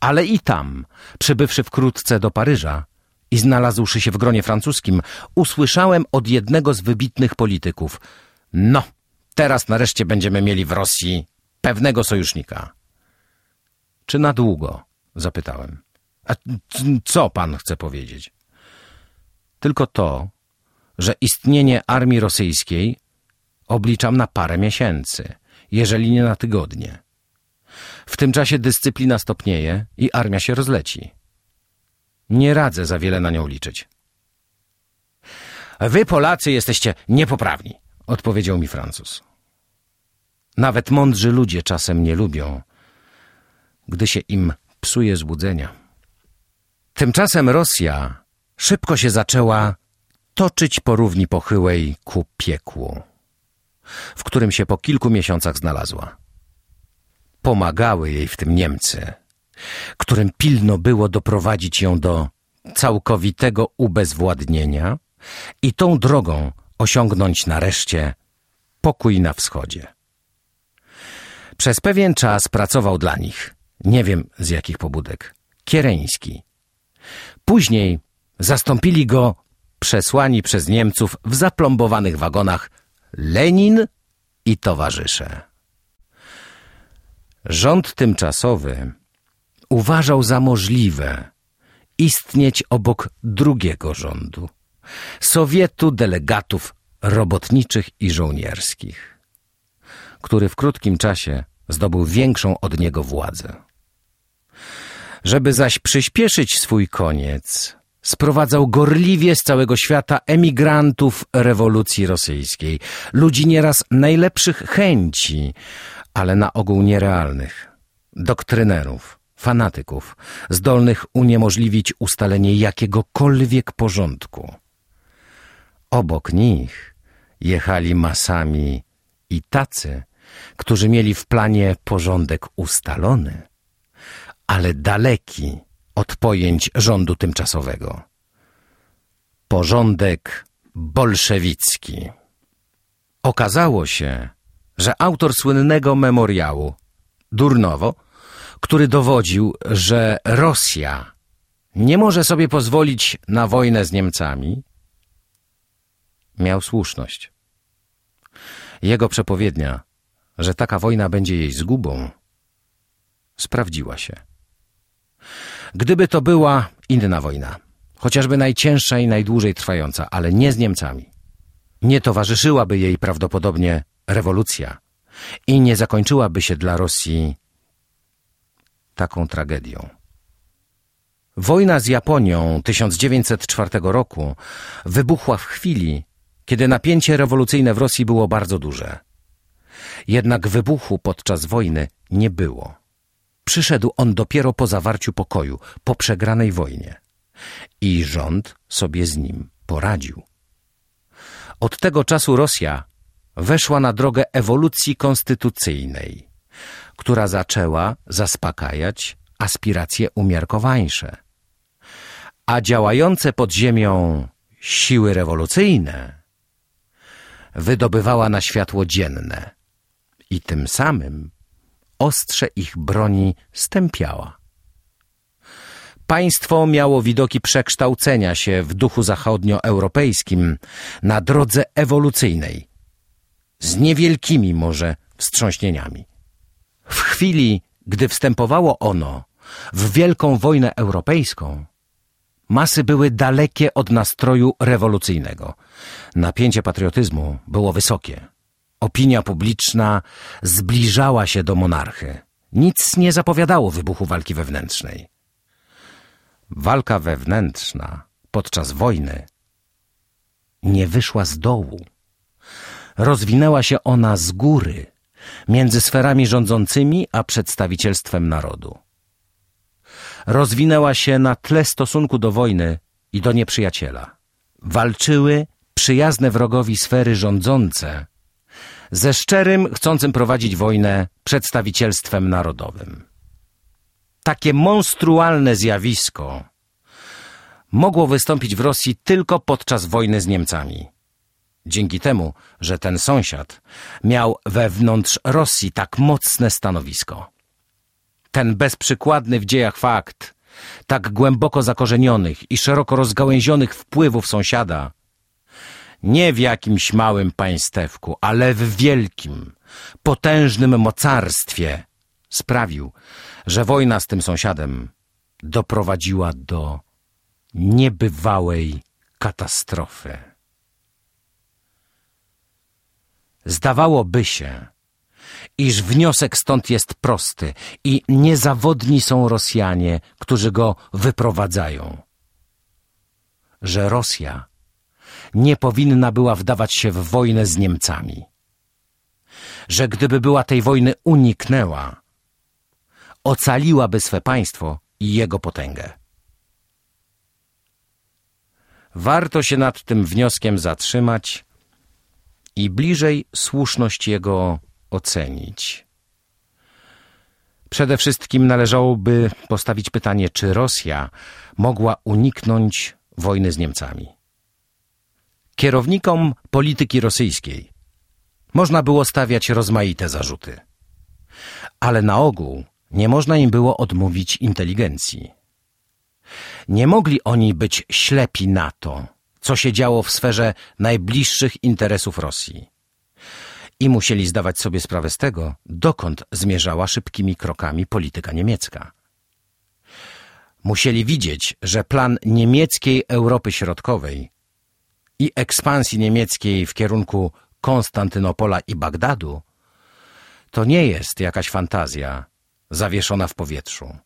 ale i tam, przybywszy wkrótce do Paryża i znalazłszy się w gronie francuskim, usłyszałem od jednego z wybitnych polityków: No, teraz nareszcie będziemy mieli w Rosji pewnego sojusznika. Czy na długo? zapytałem. A co pan chce powiedzieć? Tylko to, że istnienie armii rosyjskiej obliczam na parę miesięcy, jeżeli nie na tygodnie. W tym czasie dyscyplina stopnieje i armia się rozleci. Nie radzę za wiele na nią liczyć. Wy, Polacy, jesteście niepoprawni, odpowiedział mi Francuz. Nawet mądrzy ludzie czasem nie lubią, gdy się im psuje złudzenia. Tymczasem Rosja szybko się zaczęła toczyć po równi pochyłej ku piekłu, w którym się po kilku miesiącach znalazła. Pomagały jej w tym Niemcy, którym pilno było doprowadzić ją do całkowitego ubezwładnienia i tą drogą osiągnąć nareszcie pokój na wschodzie. Przez pewien czas pracował dla nich, nie wiem z jakich pobudek, Kiereński. Później zastąpili go przesłani przez Niemców w zaplombowanych wagonach Lenin i towarzysze. Rząd tymczasowy uważał za możliwe istnieć obok drugiego rządu Sowietu Delegatów Robotniczych i Żołnierskich, który w krótkim czasie zdobył większą od niego władzę. Żeby zaś przyspieszyć swój koniec, sprowadzał gorliwie z całego świata emigrantów rewolucji rosyjskiej, ludzi nieraz najlepszych chęci, ale na ogół nierealnych, doktrynerów, fanatyków, zdolnych uniemożliwić ustalenie jakiegokolwiek porządku. Obok nich jechali masami i tacy, którzy mieli w planie porządek ustalony, ale daleki od pojęć rządu tymczasowego. Porządek bolszewicki. Okazało się, że autor słynnego memoriału, Durnowo, który dowodził, że Rosja nie może sobie pozwolić na wojnę z Niemcami, miał słuszność. Jego przepowiednia, że taka wojna będzie jej zgubą, sprawdziła się. Gdyby to była inna wojna, chociażby najcięższa i najdłużej trwająca, ale nie z Niemcami, nie towarzyszyłaby jej prawdopodobnie rewolucja i nie zakończyłaby się dla Rosji taką tragedią. Wojna z Japonią 1904 roku wybuchła w chwili, kiedy napięcie rewolucyjne w Rosji było bardzo duże. Jednak wybuchu podczas wojny nie było. Przyszedł on dopiero po zawarciu pokoju, po przegranej wojnie. I rząd sobie z nim poradził. Od tego czasu Rosja weszła na drogę ewolucji konstytucyjnej, która zaczęła zaspokajać aspiracje umiarkowańsze. A działające pod ziemią siły rewolucyjne wydobywała na światło dzienne i tym samym ostrze ich broni stępiała. Państwo miało widoki przekształcenia się w duchu zachodnioeuropejskim na drodze ewolucyjnej, z niewielkimi może wstrząśnieniami. W chwili, gdy wstępowało ono w wielką wojnę europejską, masy były dalekie od nastroju rewolucyjnego. Napięcie patriotyzmu było wysokie. Opinia publiczna zbliżała się do monarchy. Nic nie zapowiadało wybuchu walki wewnętrznej. Walka wewnętrzna podczas wojny nie wyszła z dołu. Rozwinęła się ona z góry, między sferami rządzącymi a przedstawicielstwem narodu. Rozwinęła się na tle stosunku do wojny i do nieprzyjaciela. Walczyły przyjazne wrogowi sfery rządzące ze szczerym, chcącym prowadzić wojnę przedstawicielstwem narodowym. Takie monstrualne zjawisko mogło wystąpić w Rosji tylko podczas wojny z Niemcami. Dzięki temu, że ten sąsiad miał wewnątrz Rosji tak mocne stanowisko. Ten bezprzykładny w dziejach fakt, tak głęboko zakorzenionych i szeroko rozgałęzionych wpływów sąsiada, nie w jakimś małym państewku, ale w wielkim, potężnym mocarstwie sprawił, że wojna z tym sąsiadem doprowadziła do niebywałej katastrofy. Zdawałoby się, iż wniosek stąd jest prosty i niezawodni są Rosjanie, którzy go wyprowadzają. Że Rosja nie powinna była wdawać się w wojnę z Niemcami. Że gdyby była tej wojny uniknęła, ocaliłaby swe państwo i jego potęgę. Warto się nad tym wnioskiem zatrzymać i bliżej słuszność jego ocenić. Przede wszystkim należałoby postawić pytanie, czy Rosja mogła uniknąć wojny z Niemcami. Kierownikom polityki rosyjskiej można było stawiać rozmaite zarzuty, ale na ogół nie można im było odmówić inteligencji. Nie mogli oni być ślepi na to, co się działo w sferze najbliższych interesów Rosji. I musieli zdawać sobie sprawę z tego, dokąd zmierzała szybkimi krokami polityka niemiecka. Musieli widzieć, że plan niemieckiej Europy Środkowej i ekspansji niemieckiej w kierunku Konstantynopola i Bagdadu to nie jest jakaś fantazja zawieszona w powietrzu,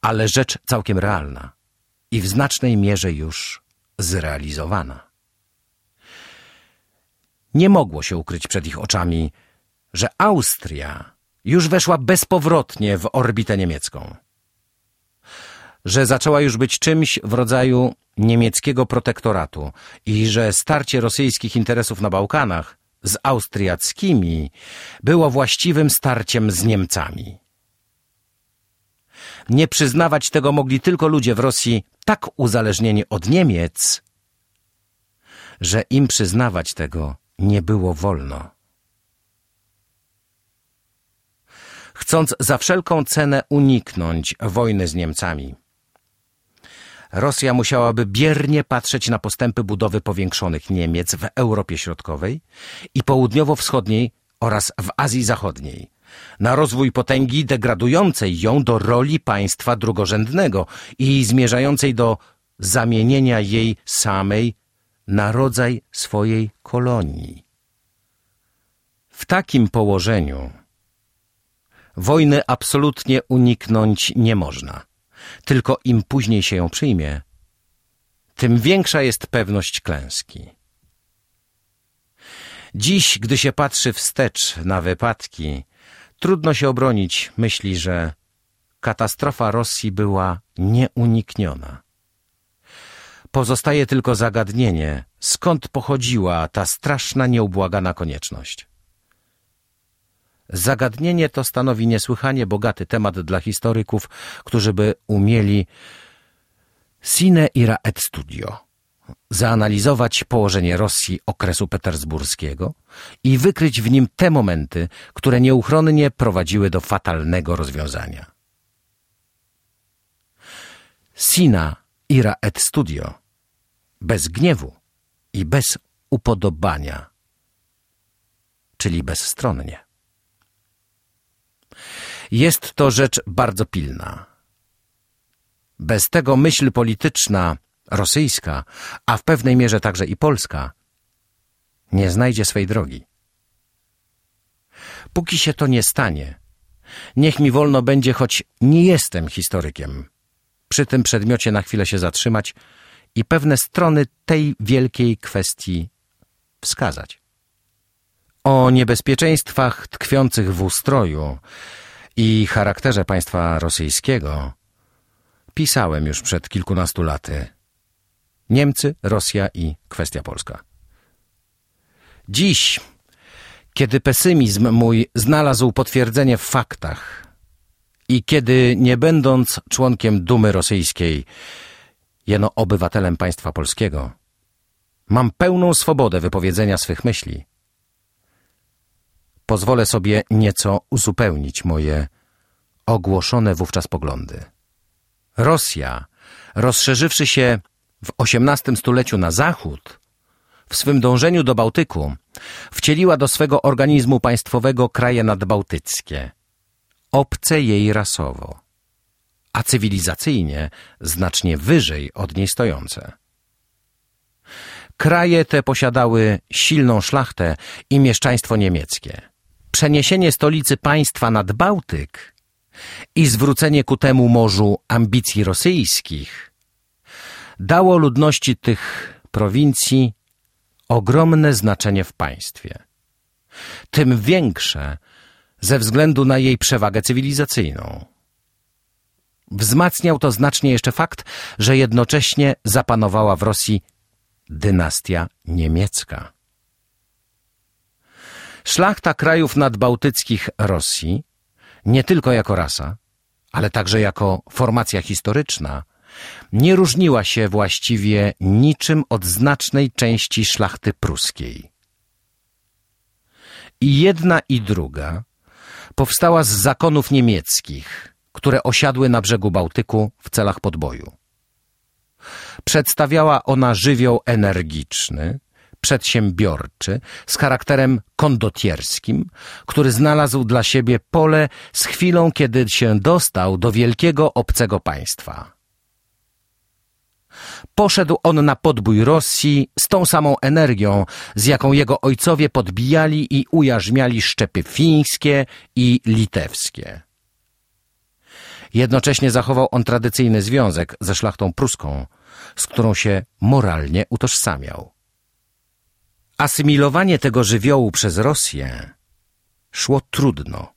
ale rzecz całkiem realna i w znacznej mierze już zrealizowana. Nie mogło się ukryć przed ich oczami, że Austria już weszła bezpowrotnie w orbitę niemiecką. Że zaczęła już być czymś w rodzaju niemieckiego protektoratu i że starcie rosyjskich interesów na Bałkanach z austriackimi było właściwym starciem z Niemcami. Nie przyznawać tego mogli tylko ludzie w Rosji tak uzależnieni od Niemiec, że im przyznawać tego nie było wolno. Chcąc za wszelką cenę uniknąć wojny z Niemcami, Rosja musiałaby biernie patrzeć na postępy budowy powiększonych Niemiec w Europie Środkowej i Południowo-Wschodniej oraz w Azji Zachodniej, na rozwój potęgi degradującej ją do roli państwa drugorzędnego i zmierzającej do zamienienia jej samej na rodzaj swojej kolonii. W takim położeniu wojny absolutnie uniknąć nie można. Tylko im później się ją przyjmie, tym większa jest pewność klęski. Dziś, gdy się patrzy wstecz na wypadki, trudno się obronić myśli, że katastrofa Rosji była nieunikniona. Pozostaje tylko zagadnienie, skąd pochodziła ta straszna, nieubłagana konieczność. Zagadnienie to stanowi niesłychanie bogaty temat dla historyków, którzy by umieli sine ira et studio zaanalizować położenie Rosji okresu petersburskiego i wykryć w nim te momenty, które nieuchronnie prowadziły do fatalnego rozwiązania. Sina ira et studio bez gniewu i bez upodobania, czyli bezstronnie. Jest to rzecz bardzo pilna. Bez tego myśl polityczna rosyjska, a w pewnej mierze także i polska, nie znajdzie swej drogi. Póki się to nie stanie, niech mi wolno będzie, choć nie jestem historykiem, przy tym przedmiocie na chwilę się zatrzymać i pewne strony tej wielkiej kwestii wskazać. O niebezpieczeństwach tkwiących w ustroju i charakterze państwa rosyjskiego pisałem już przed kilkunastu laty. Niemcy, Rosja i kwestia polska. Dziś, Kiedy pesymizm mój znalazł potwierdzenie w faktach i kiedy, nie będąc członkiem Dumy Rosyjskiej, jeno obywatelem państwa polskiego, mam pełną swobodę wypowiedzenia swych myśli, pozwolę sobie nieco uzupełnić moje ogłoszone wówczas poglądy. Rosja, rozszerzywszy się w XVIII stuleciu na zachód, w swym dążeniu do Bałtyku wcieliła do swego organizmu państwowego kraje nadbałtyckie, obce jej rasowo, a cywilizacyjnie znacznie wyżej od niej stojące. Kraje te posiadały silną szlachtę i mieszczaństwo niemieckie. Przeniesienie stolicy państwa nad Bałtyk i zwrócenie ku temu morzu ambicji rosyjskich dało ludności tych prowincji ogromne znaczenie w państwie. Tym większe ze względu na jej przewagę cywilizacyjną. Wzmacniał to znacznie jeszcze fakt, że jednocześnie zapanowała w Rosji dynastia niemiecka. Szlachta krajów nadbałtyckich Rosji, nie tylko jako rasa, ale także jako formacja historyczna, nie różniła się właściwie niczym od znacznej części szlachty pruskiej. I jedna i druga powstała z zakonów niemieckich, które osiadły na brzegu Bałtyku w celach podboju. Przedstawiała ona żywioł energiczny, przedsiębiorczy, z charakterem kondotierskim, który znalazł dla siebie pole z chwilą, kiedy się dostał do wielkiego obcego państwa. Poszedł on na podbój Rosji z tą samą energią, z jaką jego ojcowie podbijali i ujarzmiali szczepy fińskie i litewskie. Jednocześnie zachował on tradycyjny związek ze szlachtą pruską, z którą się moralnie utożsamiał. Asymilowanie tego żywiołu przez Rosję szło trudno,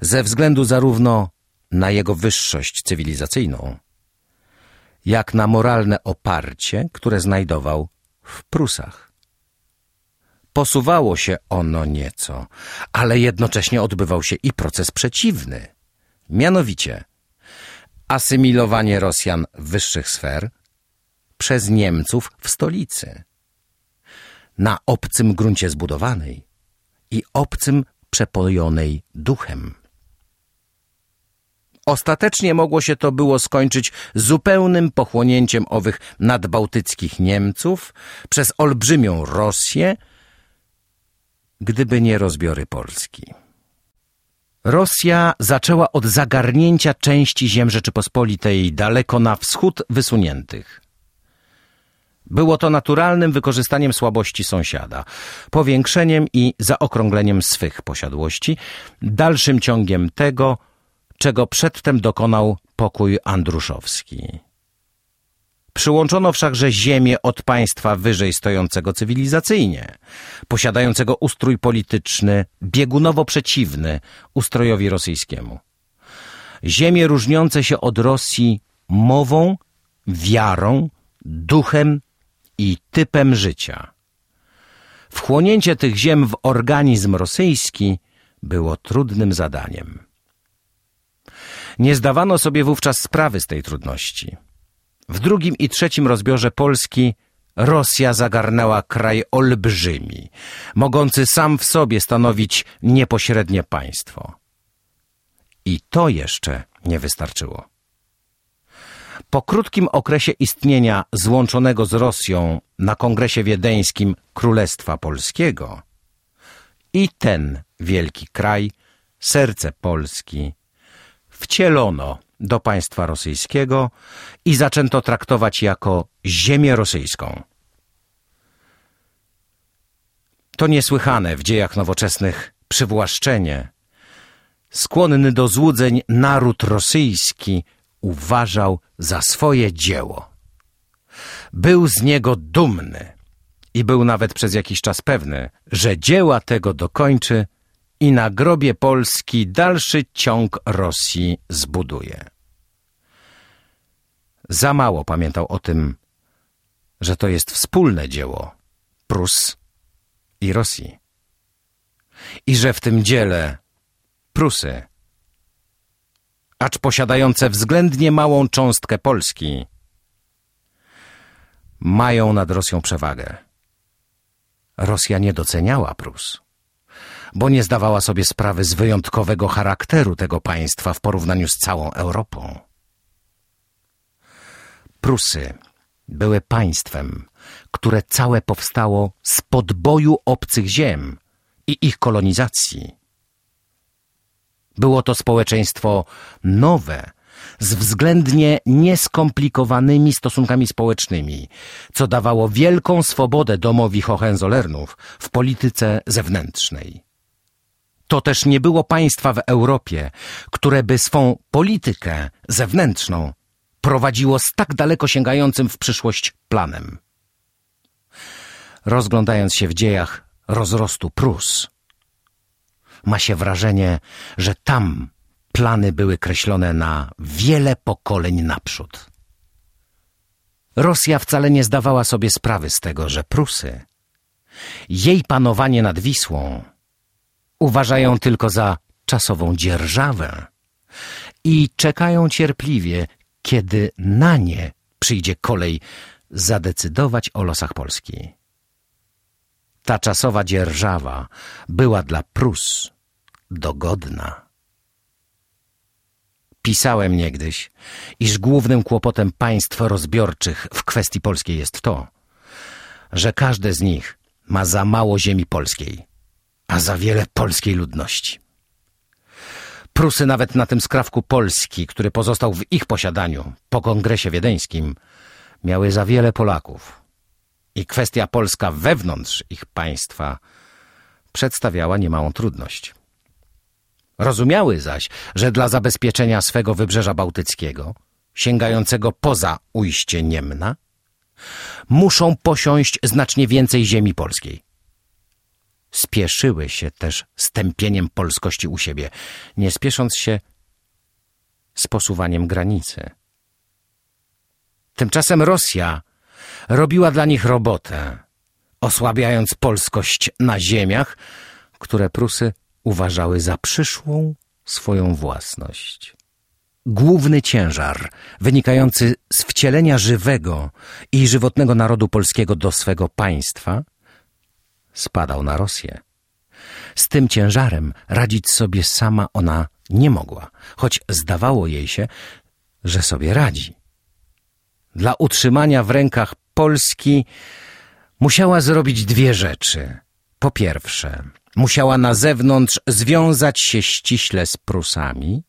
ze względu zarówno na jego wyższość cywilizacyjną, jak na moralne oparcie, które znajdował w Prusach. Posuwało się ono nieco, ale jednocześnie odbywał się i proces przeciwny. Mianowicie asymilowanie Rosjan wyższych sfer przez Niemców w stolicy. Na obcym gruncie zbudowanej i obcym przepojonej duchem. Ostatecznie mogło się to było skończyć zupełnym pochłonięciem owych nadbałtyckich Niemców przez olbrzymią Rosję, gdyby nie rozbiory Polski. Rosja zaczęła od zagarnięcia części ziem Rzeczypospolitej daleko na wschód wysuniętych. Było to naturalnym wykorzystaniem słabości sąsiada, powiększeniem i zaokrągleniem swych posiadłości, dalszym ciągiem tego, czego przedtem dokonał pokój andruszowski. Przyłączono wszakże ziemię od państwa wyżej stojącego cywilizacyjnie, posiadającego ustrój polityczny biegunowo przeciwny ustrojowi rosyjskiemu. Ziemie różniące się od Rosji mową, wiarą, duchem i typem życia. Wchłonięcie tych ziem w organizm rosyjski było trudnym zadaniem. Nie zdawano sobie wówczas sprawy z tej trudności. W drugim i trzecim rozbiorze Polski Rosja zagarnęła kraj olbrzymi, mogący sam w sobie stanowić niepośrednie państwo. I to jeszcze nie wystarczyło. Po krótkim okresie istnienia złączonego z Rosją na Kongresie Wiedeńskim Królestwa Polskiego i ten wielki kraj, serce Polski, wcielono do państwa rosyjskiego i zaczęto traktować jako ziemię rosyjską. To niesłychane w dziejach nowoczesnych przywłaszczenie. Skłonny do złudzeń naród rosyjski uważał za swoje dzieło. Był z niego dumny i był nawet przez jakiś czas pewny, że dzieła tego dokończy i na grobie Polski dalszy ciąg Rosji zbuduje. Za mało pamiętał o tym, że to jest wspólne dzieło Prus i Rosji. i że w tym dziele Prusy, acz posiadające względnie małą cząstkę Polski, mają nad Rosją przewagę. Rosja nie doceniała Prus, bo nie zdawała sobie sprawy z wyjątkowego charakteru tego państwa w porównaniu z całą Europą. Prusy były państwem, które całe powstało z podboju obcych ziem i ich kolonizacji. Było to społeczeństwo nowe, z względnie nieskomplikowanymi stosunkami społecznymi, co dawało wielką swobodę domowi Hohenzollernów w polityce zewnętrznej. To też nie było państwa w Europie, które by swą politykę zewnętrzną prowadziło z tak daleko sięgającym w przyszłość planem. Rozglądając się w dziejach rozrostu Prus, ma się wrażenie, że tam plany były kreślone na wiele pokoleń naprzód. Rosja wcale nie zdawała sobie sprawy z tego, że Prusy, jej panowanie nad Wisłą, uważają tylko za czasową dzierżawę i czekają cierpliwie, kiedy na nie przyjdzie kolej zadecydować o losach Polski. Ta czasowa dzierżawa była dla Prus dogodna. Pisałem niegdyś, iż głównym kłopotem państw rozbiorczych w kwestii polskiej jest to, że każde z nich ma za mało ziemi polskiej, a za wiele polskiej ludności. Prusy nawet na tym skrawku Polski, który pozostał w ich posiadaniu po kongresie wiedeńskim, miały za wiele Polaków. I kwestia polska wewnątrz ich państwa przedstawiała niemałą trudność. Rozumiały zaś, że dla zabezpieczenia swego wybrzeża bałtyckiego, sięgającego poza ujście Niemna, muszą posiąść znacznie więcej ziemi polskiej. Spieszyły się też z tępieniem polskości u siebie, nie spiesząc się z posuwaniem granicy. Tymczasem Rosja robiła dla nich robotę, osłabiając polskość na ziemiach, które Prusy uważały za przyszłą swoją własność. Główny ciężar wynikający z wcielenia żywego i żywotnego narodu polskiego do swego państwa spadał na Rosję. Z tym ciężarem radzić sobie sama ona nie mogła, choć zdawało jej się, że sobie radzi. Dla utrzymania w rękach Polski musiała zrobić dwie rzeczy. Po pierwsze, musiała na zewnątrz związać się ściśle z Prusami,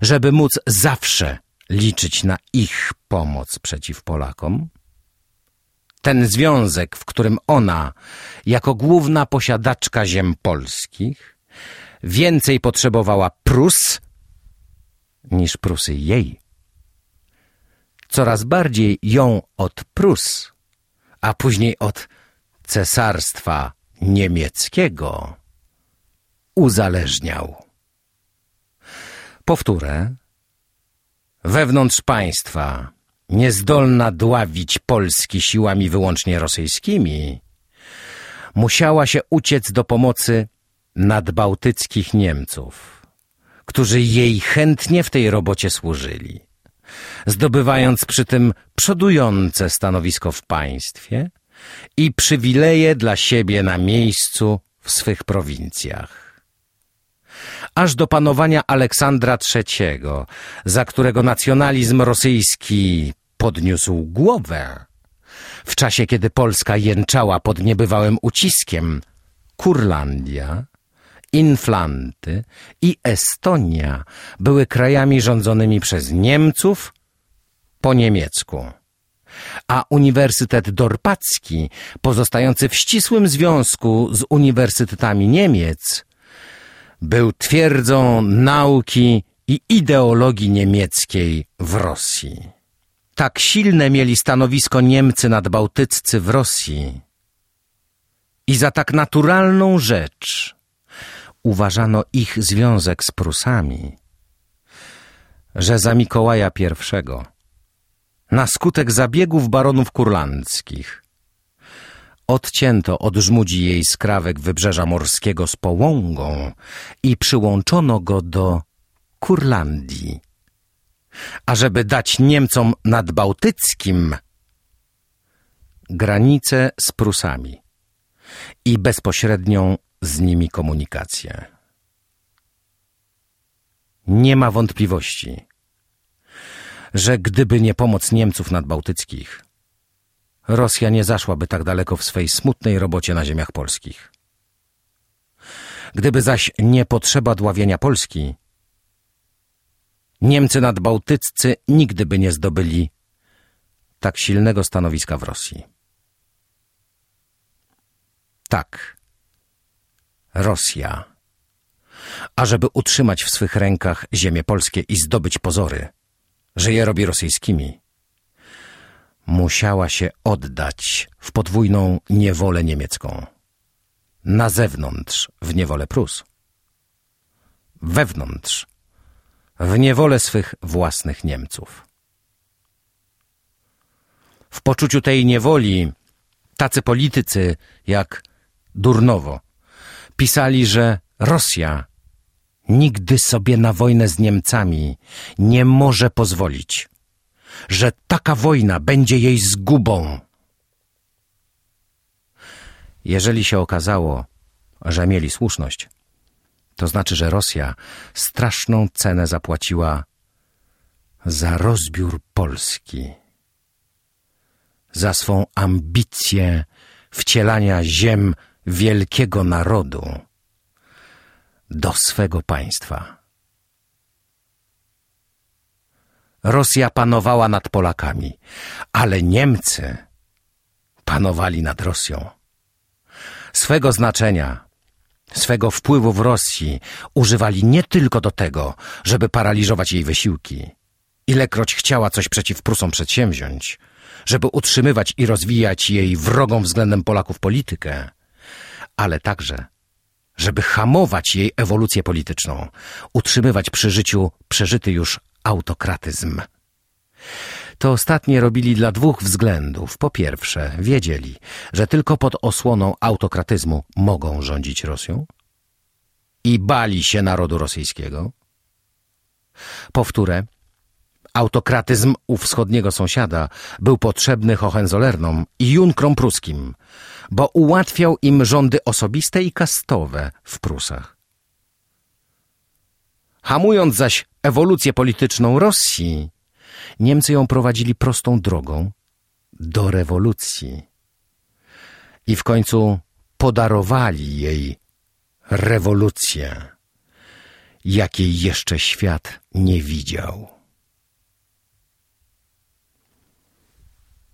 żeby móc zawsze liczyć na ich pomoc przeciw Polakom. Ten związek, w którym ona, jako główna posiadaczka ziem polskich, więcej potrzebowała Prus niż Prusy jej. Coraz bardziej ją od Prus, a później od cesarstwa niemieckiego uzależniał. Powtórę. Wewnątrz państwa, niezdolna dławić Polski siłami wyłącznie rosyjskimi, musiała się uciec do pomocy nadbałtyckich Niemców, którzy jej chętnie w tej robocie służyli, zdobywając przy tym przodujące stanowisko w państwie i przywileje dla siebie na miejscu w swych prowincjach. Aż do panowania Aleksandra III, za którego nacjonalizm rosyjski podniósł głowę, w czasie kiedy Polska jęczała pod niebywałym uciskiem, Kurlandia, Inflanty i Estonia były krajami rządzonymi przez Niemców po niemiecku a Uniwersytet Dorpacki, pozostający w ścisłym związku z uniwersytetami Niemiec, był twierdzą nauki i ideologii niemieckiej w Rosji. Tak silne mieli stanowisko Niemcy nadbałtyccy w Rosji i za tak naturalną rzecz uważano ich związek z Prusami, że za Mikołaja I na skutek zabiegów baronów kurlandzkich. Odcięto od żmudzi jej skrawek wybrzeża morskiego z połągą i przyłączono go do Kurlandii. A żeby dać Niemcom nadbałtyckim granicę z Prusami i bezpośrednią z nimi komunikację. Nie ma wątpliwości, że gdyby nie pomoc Niemców nadbałtyckich, Rosja nie zaszłaby tak daleko w swej smutnej robocie na ziemiach polskich. Gdyby zaś nie potrzeba dławienia Polski, Niemcy nadbałtyccy nigdy by nie zdobyli tak silnego stanowiska w Rosji. Tak, Rosja. Ażeby utrzymać w swych rękach ziemie polskie i zdobyć pozory, że je robi rosyjskimi, musiała się oddać w podwójną niewolę niemiecką. Na zewnątrz w niewolę Prus, wewnątrz w niewolę swych własnych Niemców. W poczuciu tej niewoli tacy politycy jak Durnowo pisali, że Rosja nigdy sobie na wojnę z Niemcami nie może pozwolić, że taka wojna będzie jej zgubą. Jeżeli się okazało, że mieli słuszność, to znaczy, że Rosja straszną cenę zapłaciła za rozbiór Polski, za swą ambicję wcielania ziem wielkiego narodu do swego państwa. Rosja panowała nad Polakami, ale Niemcy panowali nad Rosją. Swego znaczenia, swego wpływu w Rosji używali nie tylko do tego, żeby paraliżować jej wysiłki. Ilekroć chciała coś przeciw Prusom przedsięwziąć, żeby utrzymywać i rozwijać jej wrogą względem Polaków politykę, ale także, żeby hamować jej ewolucję polityczną, utrzymywać przy życiu przeżyty już autokratyzm. To ostatnie robili dla dwóch względów. Po pierwsze, wiedzieli, że tylko pod osłoną autokratyzmu mogą rządzić Rosją i bali się narodu rosyjskiego. Po wtóre, autokratyzm u wschodniego sąsiada był potrzebny Hohenzollernom i Junkrom pruskim, bo ułatwiał im rządy osobiste i kastowe w Prusach. Hamując zaś ewolucję polityczną Rosji, Niemcy ją prowadzili prostą drogą do rewolucji. I w końcu podarowali jej rewolucję, jakiej jeszcze świat nie widział.